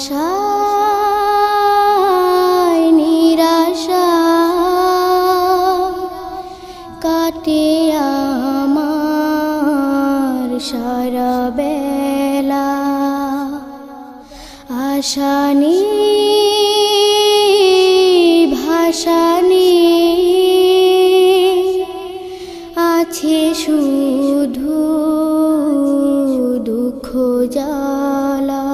আশায় নিরাশা কাটে আমার সারা বেলা। আশানি ভাষানি আছে শুধু দুঃখ জ্বালা।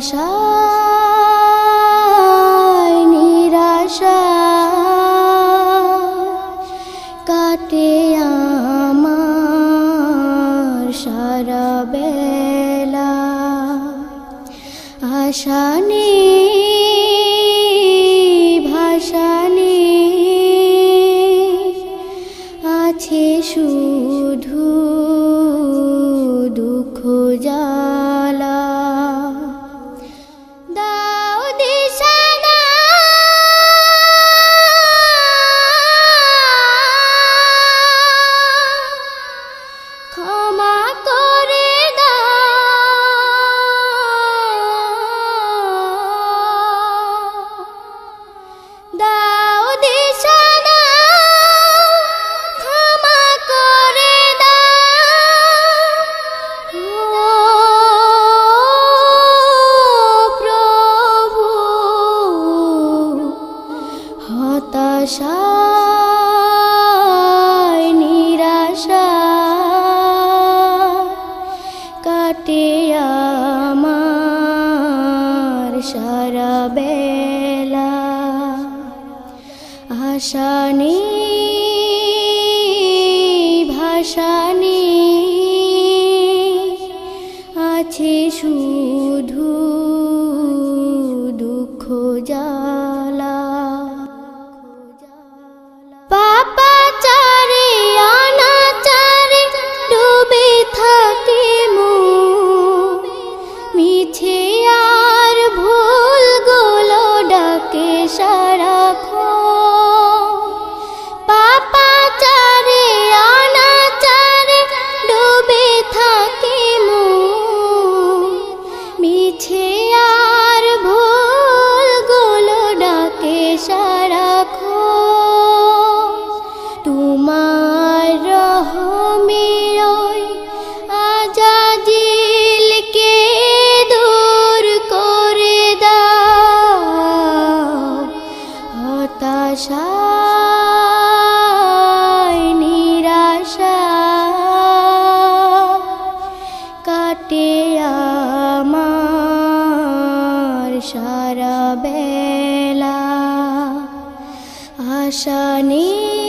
হতাশায় নিরাশা কাটে আমার সারা বেলা। আশা ভাষা নেই আছে সু भाषा भाषा আমার সারা বেলা আশা নিয়ে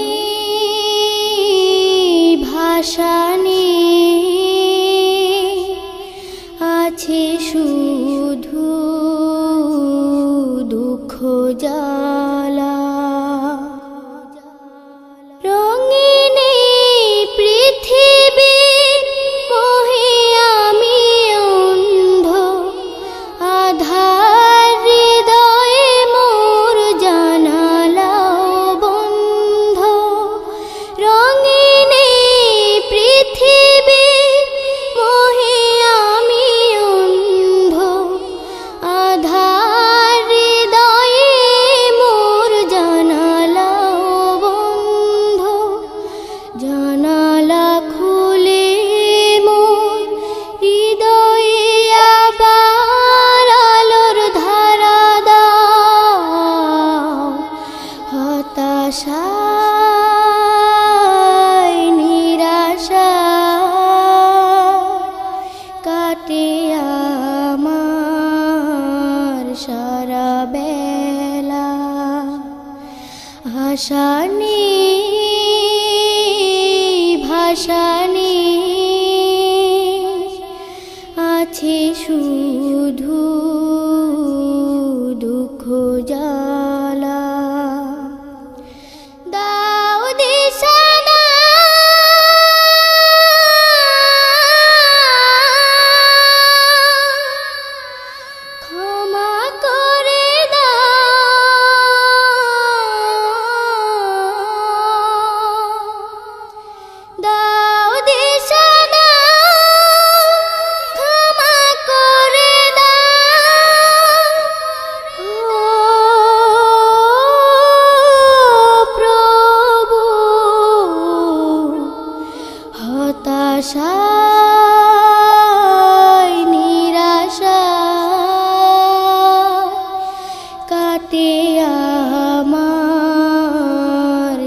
ভাষা নেই।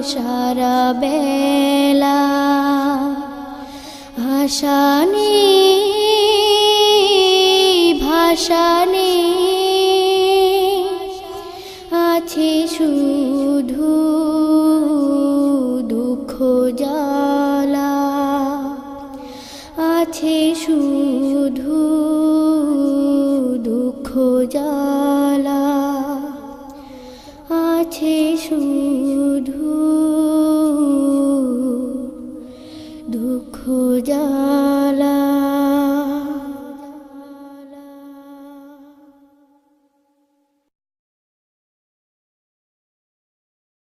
সারা বেলা আশানি ভাসানি আছে শুধু দুঃখ জ্বালা। আছে শুধু দুঃখ জ্বালা। দুঃখ জ্বালা